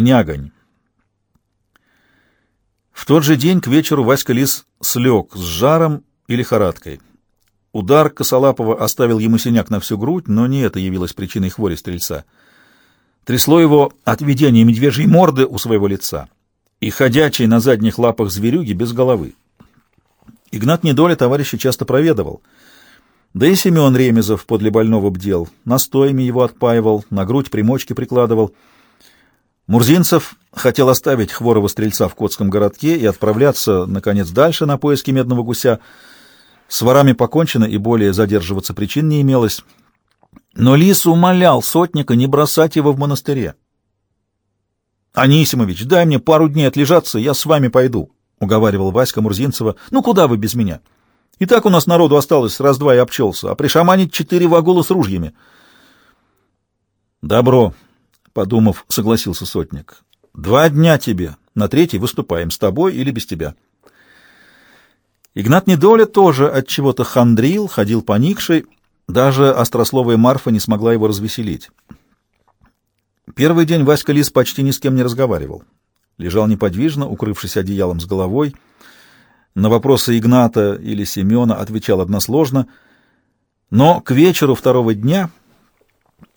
Нягонь. В тот же день к вечеру Васька Лис слег с жаром и лихорадкой. Удар Косолапова оставил ему синяк на всю грудь, но не это явилось причиной хвори стрельца. Трясло его от видения медвежьей морды у своего лица и ходячей на задних лапах зверюги без головы. Игнат Недоля товарища часто проведывал. Да и Семен Ремезов подле больного бдел, настоями его отпаивал, на грудь примочки прикладывал. Мурзинцев хотел оставить хворого стрельца в Котском городке и отправляться, наконец, дальше на поиски медного гуся. С ворами покончено, и более задерживаться причин не имелось. Но Лис умолял сотника не бросать его в монастыре. «Анисимович, дай мне пару дней отлежаться, я с вами пойду», — уговаривал Васька Мурзинцева. «Ну куда вы без меня? И так у нас народу осталось раз-два и обчелся, а пришаманить четыре вагула с ружьями». «Добро», — подумав, согласился сотник. «Два дня тебе, на третий выступаем, с тобой или без тебя». Игнат Недоля тоже от чего-то хандрил, ходил поникший, даже острословая Марфа не смогла его развеселить. Первый день Васька Лис почти ни с кем не разговаривал. Лежал неподвижно, укрывшись одеялом с головой. На вопросы Игната или Семена отвечал односложно. Но к вечеру второго дня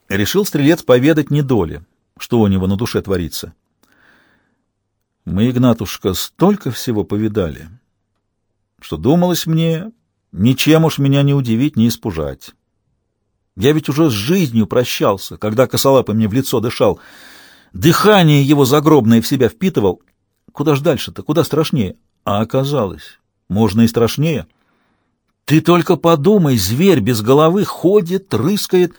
решил стрелец поведать недоле, что у него на душе творится. Мы, Игнатушка, столько всего повидали, что думалось мне, ничем уж меня не удивить, не испужать. Я ведь уже с жизнью прощался, когда косолапый мне в лицо дышал. Дыхание его загробное в себя впитывал. Куда ж дальше-то, куда страшнее? А оказалось, можно и страшнее. Ты только подумай, зверь без головы ходит, рыскает.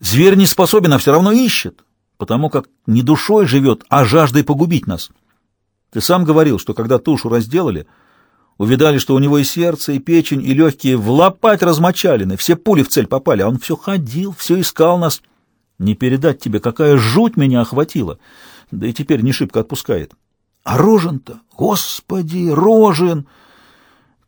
Зверь не способен, а все равно ищет, потому как не душой живет, а жаждой погубить нас. Ты сам говорил, что когда тушу разделали, увидали, что у него и сердце, и печень, и легкие в лопать размочалены, все пули в цель попали, а он все ходил, все искал нас. Не передать тебе, какая жуть меня охватила, да и теперь не шибко отпускает. А Рожен-то, господи, Рожен!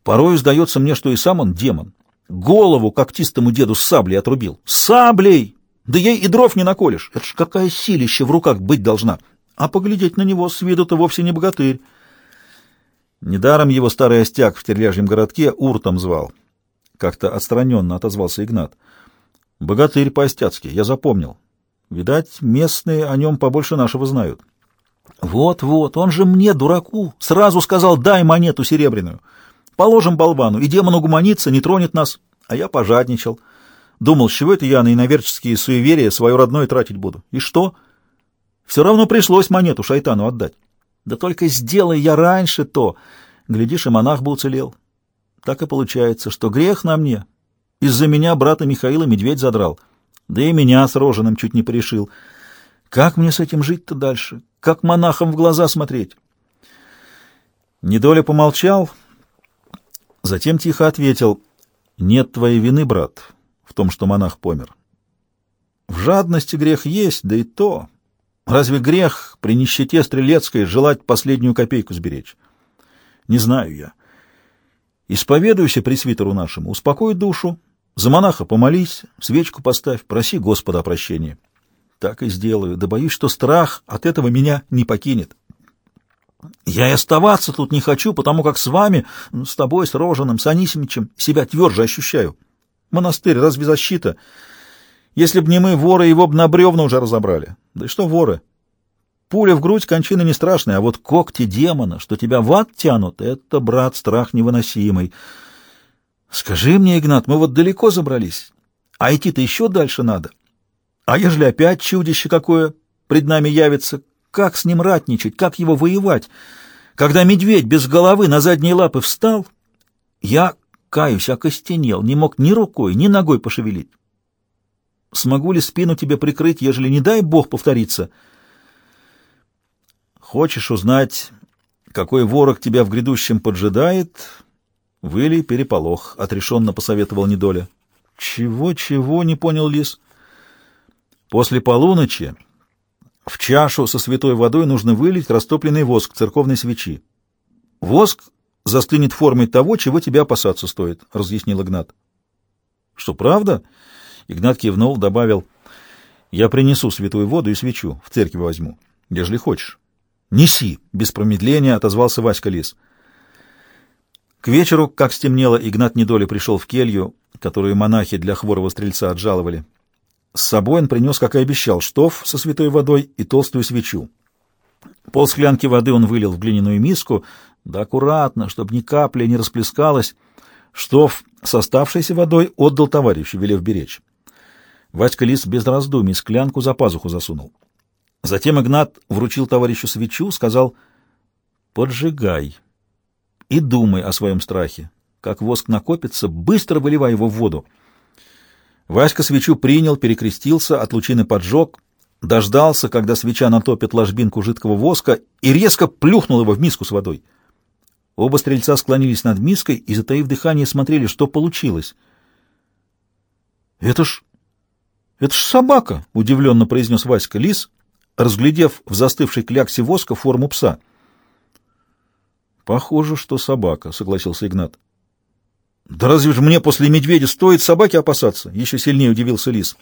Порой сдается мне, что и сам он демон. Голову когтистому деду саблей отрубил. Саблей! Да ей и дров не наколешь. Это ж какая силища в руках быть должна. А поглядеть на него с виду-то вовсе не богатырь. Недаром его старый остяк в терляжьем городке уртом звал. Как-то отстраненно отозвался Игнат. Богатырь по-остяцки, я запомнил. Видать, местные о нем побольше нашего знают. Вот-вот, он же мне, дураку, сразу сказал, дай монету серебряную. Положим болвану, и демон угуманится, не тронет нас. А я пожадничал. Думал, с чего это я на иноверческие суеверия свое родное тратить буду? И что? Все равно пришлось монету шайтану отдать. Да только сделай я раньше то, глядишь, и монах бы уцелел. Так и получается, что грех на мне. Из-за меня брата Михаила медведь задрал, да и меня с роженым чуть не порешил. Как мне с этим жить-то дальше? Как монахам в глаза смотреть? Недоля помолчал, затем тихо ответил, «Нет твоей вины, брат, том, что монах помер. В жадности грех есть, да и то. Разве грех при нищете стрелецкой желать последнюю копейку сберечь? Не знаю я. Исповедуйся пресвитеру нашему, успокой душу, за монаха помолись, свечку поставь, проси Господа о прощении. Так и сделаю, да боюсь, что страх от этого меня не покинет. Я и оставаться тут не хочу, потому как с вами, с тобой, с Рожаным, с Анисимичем, себя тверже ощущаю. Монастырь разве защита? Если б не мы, воры его б на бревна уже разобрали. Да и что воры? Пуля в грудь, кончина не страшная, а вот когти демона, что тебя в ад тянут, это, брат, страх невыносимый. Скажи мне, Игнат, мы вот далеко забрались, а идти-то еще дальше надо. А ежели опять чудище какое пред нами явится, как с ним ратничать, как его воевать? Когда медведь без головы на задние лапы встал, я, каюсь, окостенел, не мог ни рукой, ни ногой пошевелить. Смогу ли спину тебе прикрыть, ежели, не дай бог, повториться? Хочешь узнать, какой ворог тебя в грядущем поджидает? Выли переполох, — отрешенно посоветовал Недоля. Чего-чего, — не понял Лис. После полуночи в чашу со святой водой нужно вылить растопленный воск церковной свечи. Воск застынет формой того, чего тебе опасаться стоит, — разъяснил Игнат. — Что, правда? — Игнат кивнул, добавил, «Я принесу святую воду и свечу, в церкви возьму. ежели хочешь. Неси, без промедления отозвался Васька Лис. К вечеру, как стемнело, Игнат Недоли пришел в келью, которую монахи для хворого стрельца отжаловали. С собой он принес, как и обещал, штоф со святой водой и толстую свечу. Пол склянки воды он вылил в глиняную миску, да аккуратно, чтобы ни капли не расплескалась. Штоф с оставшейся водой отдал товарищу, велев беречь. Васька Лис без раздумий склянку за пазуху засунул. Затем Игнат вручил товарищу свечу, сказал «Поджигай и думай о своем страхе. Как воск накопится, быстро выливай его в воду». Васька свечу принял, перекрестился, от лучины поджег, дождался, когда свеча натопит ложбинку жидкого воска, и резко плюхнул его в миску с водой. Оба стрельца склонились над миской и, затаив дыхание, смотрели, что получилось. «Это ж... это ж собака!» — удивленно произнес Васька Лис, разглядев в застывшей кляксе воска форму пса. «Похоже, что собака», — согласился Игнат. «Да разве же мне после медведя стоит собаки опасаться?» — еще сильнее удивился Лис.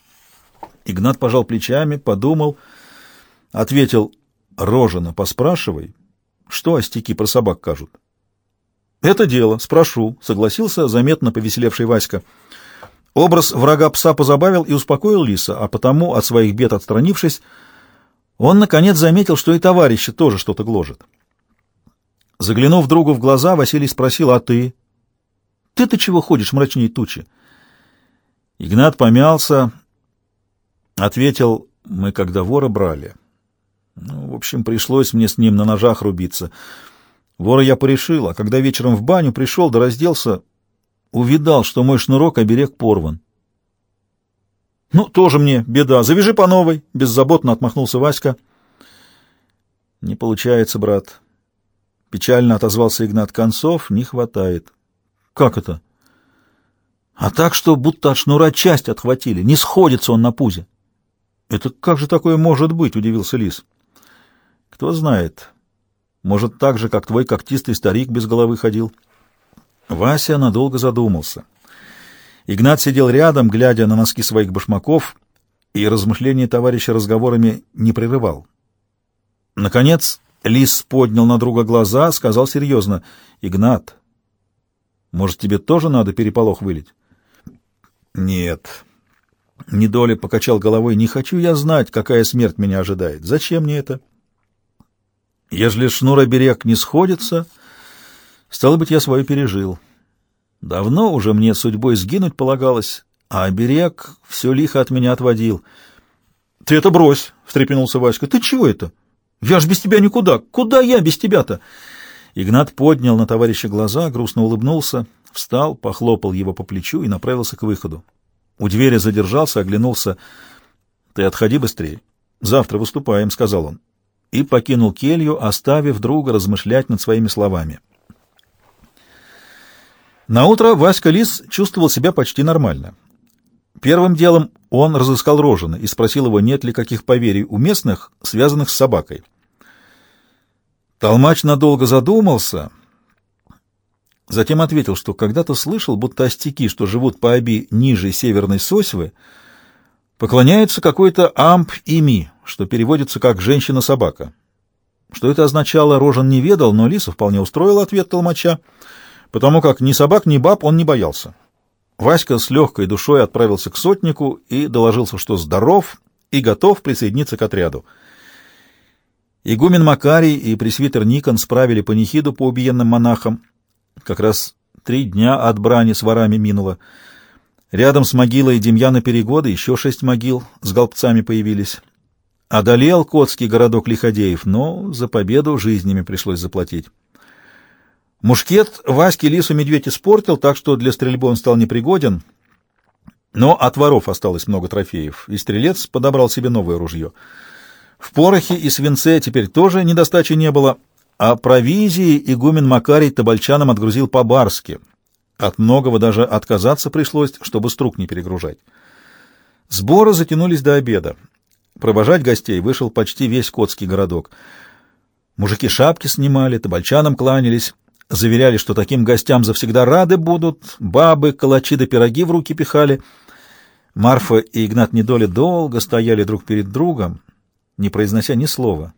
Игнат пожал плечами, подумал, ответил, «Рожено, поспрашивай, что остяки про собак кажут?» «Это дело, спрошу», — согласился заметно повеселевший Васька. Образ врага пса позабавил и успокоил Лиса, а потому, от своих бед отстранившись, он, наконец, заметил, что и товарища тоже что-то гложет. Заглянув другу в глаза, Василий спросил, «А ты?» «Ты-то чего ходишь мрачнее тучи?» Игнат помялся, ответил, «Мы когда вора брали». Ну, в общем, пришлось мне с ним на ножах рубиться. Вора я порешил, а когда вечером в баню пришел да разделся, увидал, что мой шнурок оберег порван. «Ну, тоже мне беда. Завяжи по новой», — беззаботно отмахнулся Васька. «Не получается, брат». Печально отозвался Игнат. «Концов не хватает». «Как это?» «А так, что будто от шнура часть отхватили. Не сходится он на пузе». «Это как же такое может быть?» — удивился Лис. «Кто знает. Может, так же, как твой когтистый старик без головы ходил». Вася надолго задумался. Игнат сидел рядом, глядя на носки своих башмаков, и размышления товарища разговорами не прерывал. Наконец Лис поднял на друга глаза, сказал серьезно, «Игнат, может, тебе тоже надо переполох вылить?» «Нет». Недоля покачал головой, «Не хочу я знать, какая смерть меня ожидает. Зачем мне это?» «Ежели шнуроберег не сходится, стало быть, я свое пережил». Давно уже мне судьбой сгинуть полагалось, а оберег все лихо от меня отводил. — Ты это брось! — встрепенулся Васька. — Ты чего это? Я ж без тебя никуда! Куда я без тебя-то? Игнат поднял на товарища глаза, грустно улыбнулся, встал, похлопал его по плечу и направился к выходу. У двери задержался, оглянулся. — Ты отходи быстрее. Завтра выступаем, — сказал он. И покинул келью, оставив друга размышлять над своими словами. — на утро Васька Лис чувствовал себя почти нормально. Первым делом он разыскал Рожина и спросил его, нет ли каких поверий у местных, связанных с собакой. Толмач надолго задумался, затем ответил, что когда-то слышал, будто остяки, что живут по оби ниже северной сосьвы, поклоняются какой-то амп-ими, что переводится как «женщина-собака». Что это означало, Рожен не ведал, но Лиса вполне устроил ответ толмача — потому как ни собак, ни баб он не боялся. Васька с легкой душой отправился к сотнику и доложился, что здоров и готов присоединиться к отряду. Игумен Макарий и пресвитер Никон справили панихиду по убиенным монахам. Как раз три дня от брани с ворами минуло. Рядом с могилой Демьяна Перегода еще шесть могил с голбцами появились. Одолел Котский городок Лиходеев, но за победу жизнями пришлось заплатить. Мушкет Ваське Лису медведь испортил, так что для стрельбы он стал непригоден, но от воров осталось много трофеев, и стрелец подобрал себе новое ружье. В порохе и свинце теперь тоже недостачи не было, а провизии игумен Макарий табальчанам отгрузил по-барски. От многого даже отказаться пришлось, чтобы струк не перегружать. Сборы затянулись до обеда. Провожать гостей вышел почти весь Котский городок. Мужики шапки снимали, табальчанам кланялись, Заверяли, что таким гостям завсегда рады будут, бабы, калачи да пироги в руки пихали. Марфа и Игнат Недоли долго стояли друг перед другом, не произнося ни слова.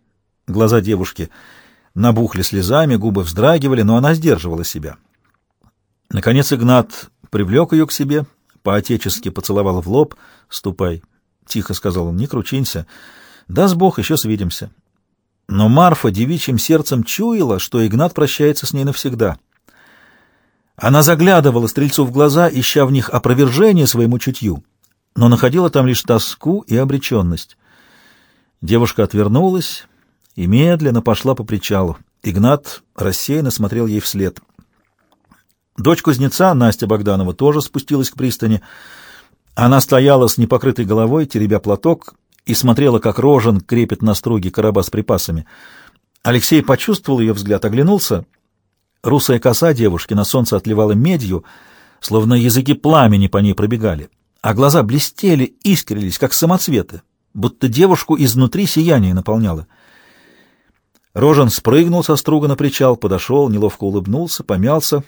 Глаза девушки набухли слезами, губы вздрагивали, но она сдерживала себя. Наконец Игнат привлек ее к себе, по-отечески поцеловал в лоб. «Ступай», — тихо сказал он, — «не кручинься. Даст Бог, еще свидимся». Но Марфа девичьим сердцем чуяла, что Игнат прощается с ней навсегда. Она заглядывала стрельцу в глаза, ища в них опровержение своему чутью, но находила там лишь тоску и обреченность. Девушка отвернулась и медленно пошла по причалу. Игнат рассеянно смотрел ей вслед. Дочь кузнеца, Настя Богданова, тоже спустилась к пристани. Она стояла с непокрытой головой, теребя платок, и смотрела, как Рожен крепит на струге короба с припасами. Алексей почувствовал ее взгляд, оглянулся. Русая коса девушки на солнце отливала медью, словно языки пламени по ней пробегали, а глаза блестели, искрились, как самоцветы, будто девушку изнутри сияние наполняло. Рожен спрыгнул со струга на причал, подошел, неловко улыбнулся, помялся,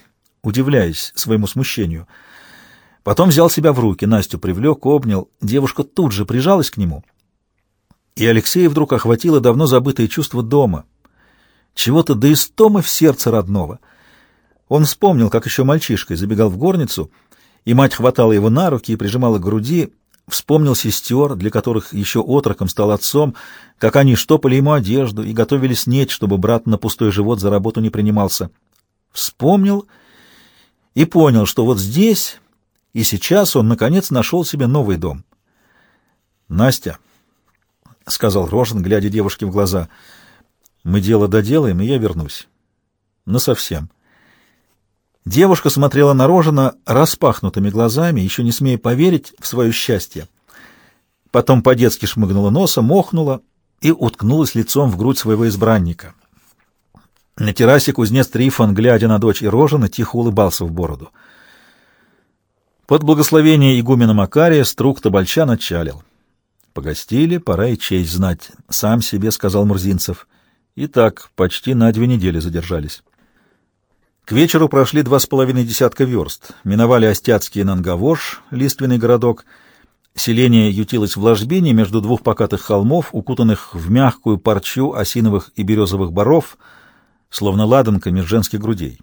удивляясь своему смущению. Потом взял себя в руки, Настю привлек, обнял. Девушка тут же прижалась к нему — и Алексея вдруг охватило давно забытое чувство дома, чего-то до истомы в сердце родного. Он вспомнил, как еще мальчишкой забегал в горницу, и мать хватала его на руки и прижимала к груди, вспомнил сестер, для которых еще отроком стал отцом, как они штопали ему одежду и готовили снеть, чтобы брат на пустой живот за работу не принимался. Вспомнил и понял, что вот здесь и сейчас он, наконец, нашел себе новый дом. «Настя», — сказал Рожен, глядя девушке в глаза. «Мы дело доделаем, и я вернусь. Насовсем». Девушка смотрела на Рожена распахнутыми глазами, еще не смея поверить в свое счастье. Потом по-детски шмыгнула носом, мохнула и уткнулась лицом в грудь своего избранника. На террасе кузнец Трифон, глядя на дочь и Рожена, тихо улыбался в бороду. Под благословение игумена Макария струк Табальчан отчалил. Погостили, пора и честь знать, — сам себе сказал Мурзинцев. И так почти на две недели задержались. К вечеру прошли два с половиной десятка верст, миновали Остяцкий Нангавош, лиственный городок. Селение ютилось в ложбине между двух покатых холмов, укутанных в мягкую парчу осиновых и березовых боров, словно ладанками женских грудей.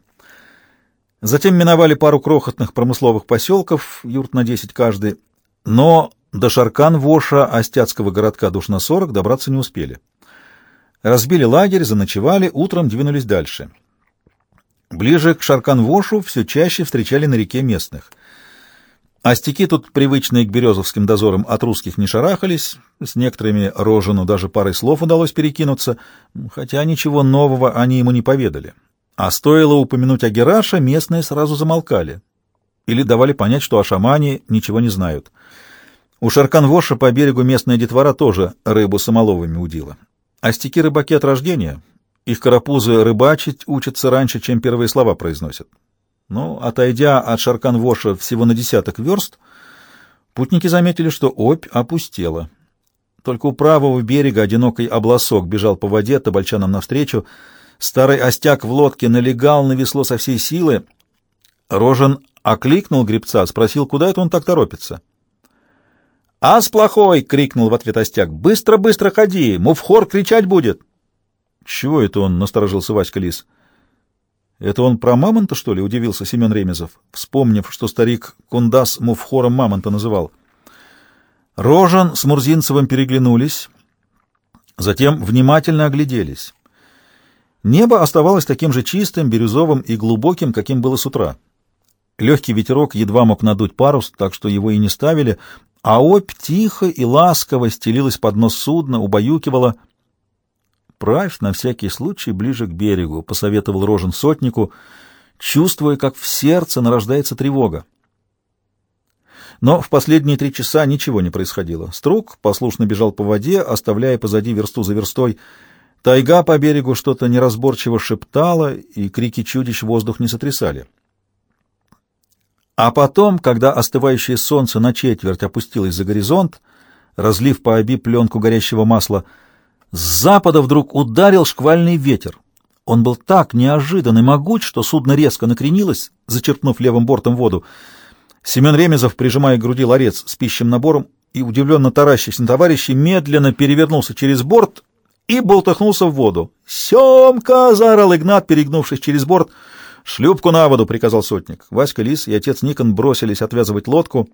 Затем миновали пару крохотных промысловых поселков, юрт на десять каждый, но до Шаркан-Воша Остяцкого городка душ на сорок добраться не успели. Разбили лагерь, заночевали, утром двинулись дальше. Ближе к Шаркан-Вошу все чаще встречали на реке местных. Остяки тут, привычные к березовским дозорам, от русских не шарахались, с некоторыми рожену даже парой слов удалось перекинуться, хотя ничего нового они ему не поведали. А стоило упомянуть о Гераша, местные сразу замолкали или давали понять, что о шамане ничего не знают — у Шарканвоша по берегу местная детвора тоже рыбу самоловыми удила. Остяки рыбаки от рождения. Их карапузы рыбачить учатся раньше, чем первые слова произносят. Но, отойдя от Шарканвоша всего на десяток верст, путники заметили, что опь опустела. Только у правого берега одинокий обласок бежал по воде табальчанам навстречу. Старый остяк в лодке налегал на весло со всей силы. Рожен окликнул гребца, спросил, куда это он так торопится. «Ас плохой!» — крикнул в ответ Остяк. «Быстро, быстро ходи! Мувхор кричать будет!» «Чего это он?» — насторожился Васька Лис. «Это он про мамонта, что ли?» — удивился Семен Ремезов, вспомнив, что старик Кундас Мувхором мамонта называл. Рожан с Мурзинцевым переглянулись, затем внимательно огляделись. Небо оставалось таким же чистым, бирюзовым и глубоким, каким было с утра. Легкий ветерок едва мог надуть парус, так что его и не ставили, а опь тихо и ласково стелилась под нос судна, убаюкивала. «Правь на всякий случай ближе к берегу», — посоветовал Рожен сотнику, чувствуя, как в сердце нарождается тревога. Но в последние три часа ничего не происходило. Струк послушно бежал по воде, оставляя позади версту за верстой. Тайга по берегу что-то неразборчиво шептала, и крики чудищ воздух не сотрясали. А потом, когда остывающее солнце на четверть опустилось за горизонт, разлив по оби пленку горящего масла, с запада вдруг ударил шквальный ветер. Он был так неожиданно могуч, что судно резко накренилось, зачерпнув левым бортом воду. Семен Ремезов, прижимая к груди ларец с пищим набором и удивленно таращясь на товарища, медленно перевернулся через борт и болтахнулся в воду. «Семка!» — заорал Игнат, перегнувшись через борт. «Шлюпку на воду!» — приказал сотник. Васька Лис и отец Никон бросились отвязывать лодку.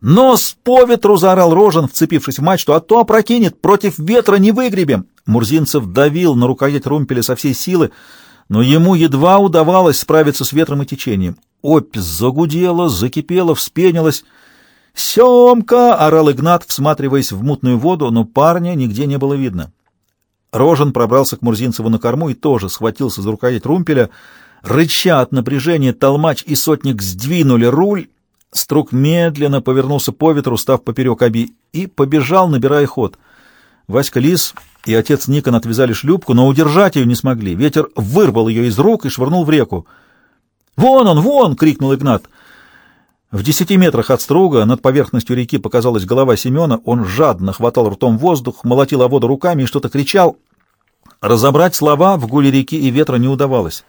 «Нос по ветру!» — заорал Рожен, вцепившись в мачту. «А то опрокинет! Против ветра не выгребем!» Мурзинцев давил на рукоять румпеля со всей силы, но ему едва удавалось справиться с ветром и течением. Опь загудела, закипела, вспенилась. «Семка!» — орал Игнат, всматриваясь в мутную воду, но парня нигде не было видно. Рожен пробрался к Мурзинцеву на корму и тоже схватился за рукоять румпеля. Рыча от напряжения, толмач и сотник сдвинули руль. Струк медленно повернулся по ветру, став поперек оби, и побежал, набирая ход. Васька Лис и отец Никон отвязали шлюпку, но удержать ее не смогли. Ветер вырвал ее из рук и швырнул в реку. «Вон он, вон!» — крикнул Игнат. В десяти метрах от струга над поверхностью реки показалась голова Семена. Он жадно хватал ртом воздух, молотил о воду руками и что-то кричал. Разобрать слова в гуле реки и ветра не удавалось.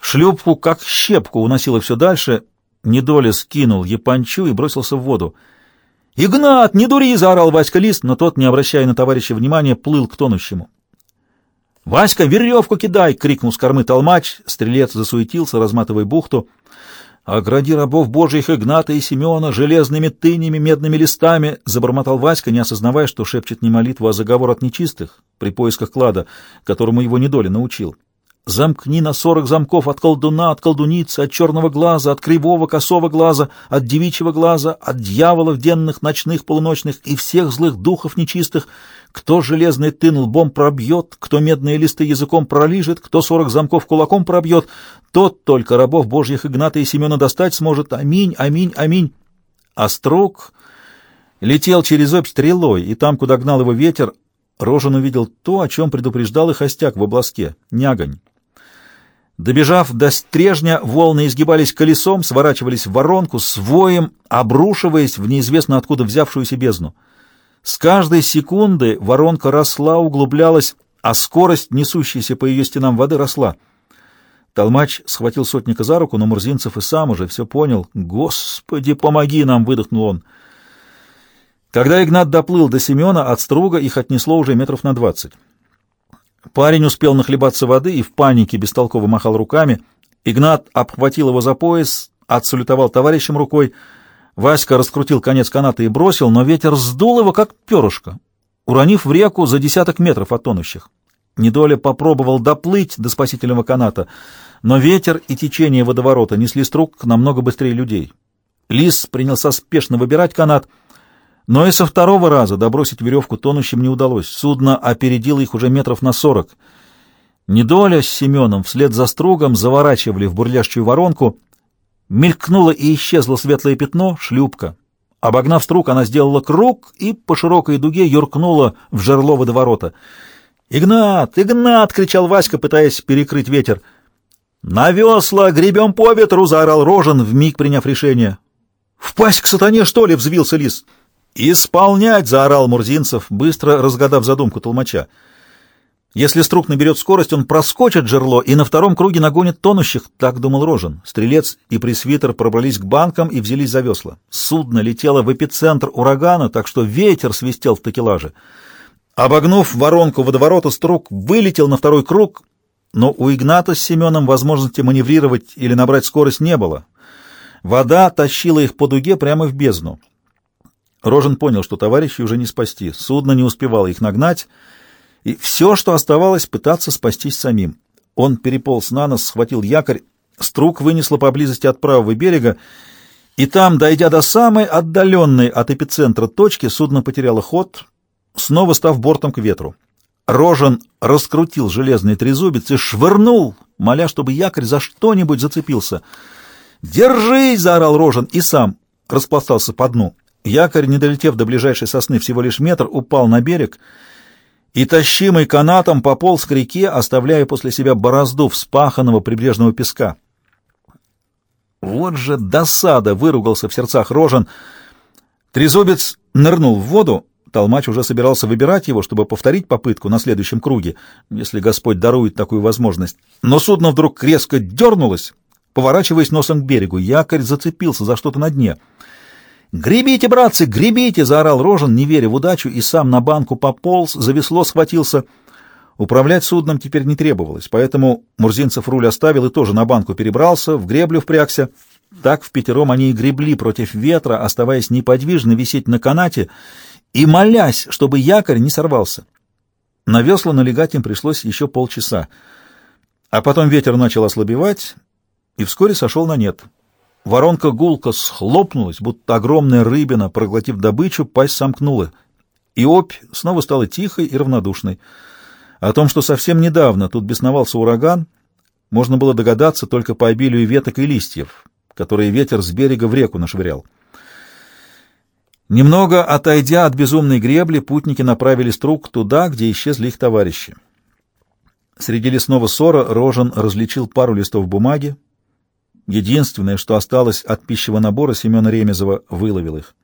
Шлюпку, как щепку, уносило все дальше. Недоля скинул Япанчу и бросился в воду. «Игнат, не дури!» — заорал Васька Лист, но тот, не обращая на товарища внимания, плыл к тонущему. «Васька, веревку кидай!» — крикнул с кормы толмач. Стрелец засуетился, разматывая бухту — «Огради рабов Божьих Игната и Семена железными тынями, медными листами!» — забормотал Васька, не осознавая, что шепчет не молитву, а заговор от нечистых при поисках клада, которому его недоля научил. Замкни на сорок замков от колдуна, от колдуницы, от черного глаза, от кривого косого глаза, от девичьего глаза, от дьяволов денных, ночных, полуночных и всех злых духов нечистых. Кто железный тын лбом пробьет, кто медные листы языком пролижет, кто сорок замков кулаком пробьет, тот только рабов божьих Игната и Семена достать сможет. Аминь, аминь, аминь. Острог летел через обь стрелой, и там, куда гнал его ветер, Рожен увидел то, о чем предупреждал их остяк в обласке — нягонь. Добежав до стрежня, волны изгибались колесом, сворачивались в воронку, с воем, обрушиваясь в неизвестно откуда взявшуюся бездну. С каждой секунды воронка росла, углублялась, а скорость, несущейся по ее стенам воды, росла. Толмач схватил сотника за руку, но Мурзинцев и сам уже все понял. «Господи, помоги нам!» — выдохнул он. Когда Игнат доплыл до Семена, от струга их отнесло уже метров на двадцать. Парень успел нахлебаться воды и в панике бестолково махал руками. Игнат обхватил его за пояс, отсалютовал товарищем рукой. Васька раскрутил конец каната и бросил, но ветер сдул его, как перышко, уронив в реку за десяток метров от тонущих. Недоля попробовал доплыть до спасительного каната, но ветер и течение водоворота несли струк намного быстрее людей. Лис принялся спешно выбирать канат — но и со второго раза добросить веревку тонущим не удалось. Судно опередило их уже метров на сорок. Недоля с Семеном вслед за стругом заворачивали в бурлящую воронку. Мелькнуло и исчезло светлое пятно, шлюпка. Обогнав струг, она сделала круг и по широкой дуге юркнула в жерло водоворота. «Игнат! Игнат!» — кричал Васька, пытаясь перекрыть ветер. «На весла! Гребем по ветру!» — заорал Рожен, вмиг приняв решение. «Впасть к сатане, что ли?» — взвился лис. «Исполнять!» — заорал Мурзинцев, быстро разгадав задумку толмача. «Если струк наберет скорость, он проскочит жерло и на втором круге нагонит тонущих», — так думал Рожен. Стрелец и пресвитер пробрались к банкам и взялись за весла. Судно летело в эпицентр урагана, так что ветер свистел в такелаже. Обогнув воронку водоворота, струк вылетел на второй круг, но у Игната с Семеном возможности маневрировать или набрать скорость не было. Вода тащила их по дуге прямо в бездну. Рожен понял, что товарищи уже не спасти, судно не успевало их нагнать, и все, что оставалось, пытаться спастись самим. Он переполз на нос, схватил якорь, струк вынесло поблизости от правого берега, и там, дойдя до самой отдаленной от эпицентра точки, судно потеряло ход, снова став бортом к ветру. Рожен раскрутил железный трезубец и швырнул, моля, чтобы якорь за что-нибудь зацепился. «Держись!» — заорал Рожен и сам распластался по дну. Якорь, не долетев до ближайшей сосны всего лишь метр, упал на берег и, тащимый канатом, пополз к реке, оставляя после себя борозду вспаханного прибрежного песка. Вот же досада! — выругался в сердцах Рожен. Трезубец нырнул в воду, Толмач уже собирался выбирать его, чтобы повторить попытку на следующем круге, если Господь дарует такую возможность. Но судно вдруг резко дернулось, поворачиваясь носом к берегу. Якорь зацепился за что-то на дне — «Гребите, братцы, гребите!» — заорал Рожен, не веря в удачу, и сам на банку пополз, за весло схватился. Управлять судном теперь не требовалось, поэтому Мурзинцев руль оставил и тоже на банку перебрался, в греблю впрягся. Так в пятером они и гребли против ветра, оставаясь неподвижно висеть на канате и молясь, чтобы якорь не сорвался. На весла налегать им пришлось еще полчаса. А потом ветер начал ослабевать и вскоре сошел на нет. Воронка гулко схлопнулась, будто огромная рыбина, проглотив добычу, пасть сомкнула. И опь снова стала тихой и равнодушной. О том, что совсем недавно тут бесновался ураган, можно было догадаться только по обилию веток и листьев, которые ветер с берега в реку нашвырял. Немного отойдя от безумной гребли, путники направили струк туда, где исчезли их товарищи. Среди лесного ссора Рожен различил пару листов бумаги, Единственное, что осталось от пищевого набора Семена Ремезова, выловил их.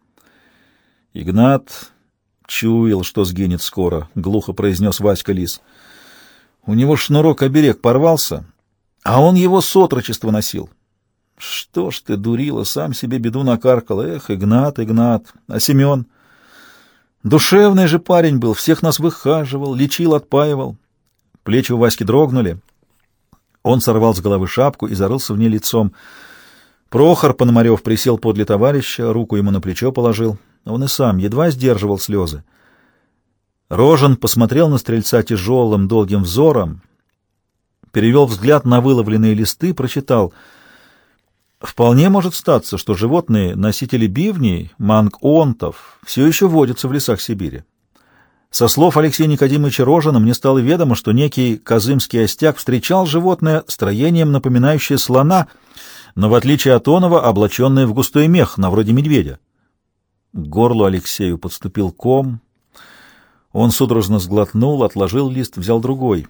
Игнат чуял, что сгинет скоро, — глухо произнес Васька Лис. У него шнурок-оберег порвался, а он его с отрочества носил. Что ж ты, дурила, сам себе беду накаркал. Эх, Игнат, Игнат. А Семен? Душевный же парень был, всех нас выхаживал, лечил, отпаивал. Плечи у Васьки дрогнули. Он сорвал с головы шапку и зарылся в ней лицом. Прохор Пономарев присел подле товарища, руку ему на плечо положил. Он и сам едва сдерживал слезы. Рожен посмотрел на стрельца тяжелым, долгим взором, перевел взгляд на выловленные листы, прочитал. Вполне может статься, что животные, носители бивней, манг-онтов, все еще водятся в лесах Сибири. Со слов Алексея Никодимовича Рожина мне стало ведомо, что некий казымский остяк встречал животное строением, напоминающее слона, но в отличие от оного, облаченное в густой мех, на вроде медведя. К горлу Алексею подступил ком. Он судорожно сглотнул, отложил лист, взял другой.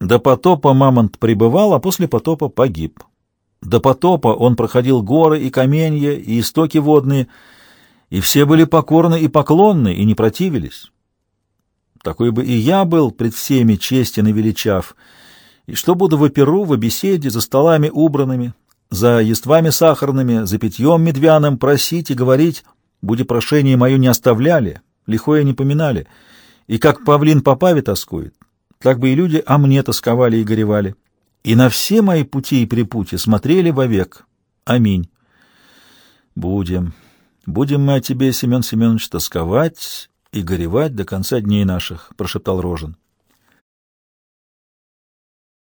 До потопа мамонт пребывал, а после потопа погиб. До потопа он проходил горы и каменья, и истоки водные — и все были покорны и поклонны, и не противились. Такой бы и я был пред всеми честен и величав, и что буду в оперу, в беседе, за столами убранными, за ествами сахарными, за питьем медвяным просить и говорить, буде прошение мое не оставляли, лихое не поминали, и как павлин по паве тоскует, так бы и люди о мне тосковали и горевали, и на все мои пути и припути смотрели вовек. Аминь. Будем. «Будем мы о тебе, Семен Семенович, тосковать и горевать до конца дней наших», — прошептал Рожен.